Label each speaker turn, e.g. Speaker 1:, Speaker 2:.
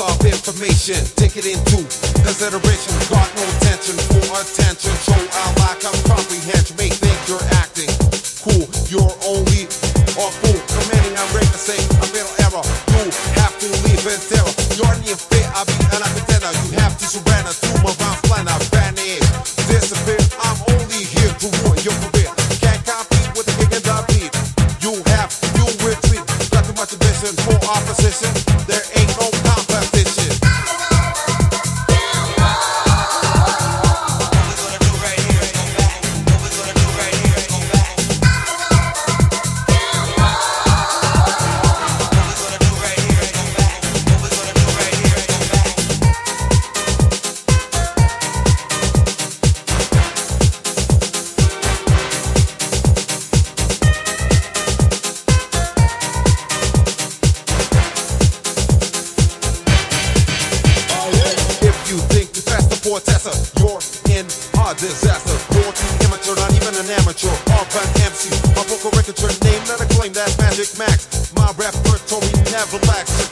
Speaker 1: of information. Take it into consideration. Got no attention for attention. So I lack of a disaster. Too immature, not even an amateur. Urban MC, my vocal record, your name, not a claim, that's Magic Max. My repertory never lacks. Never bombastic.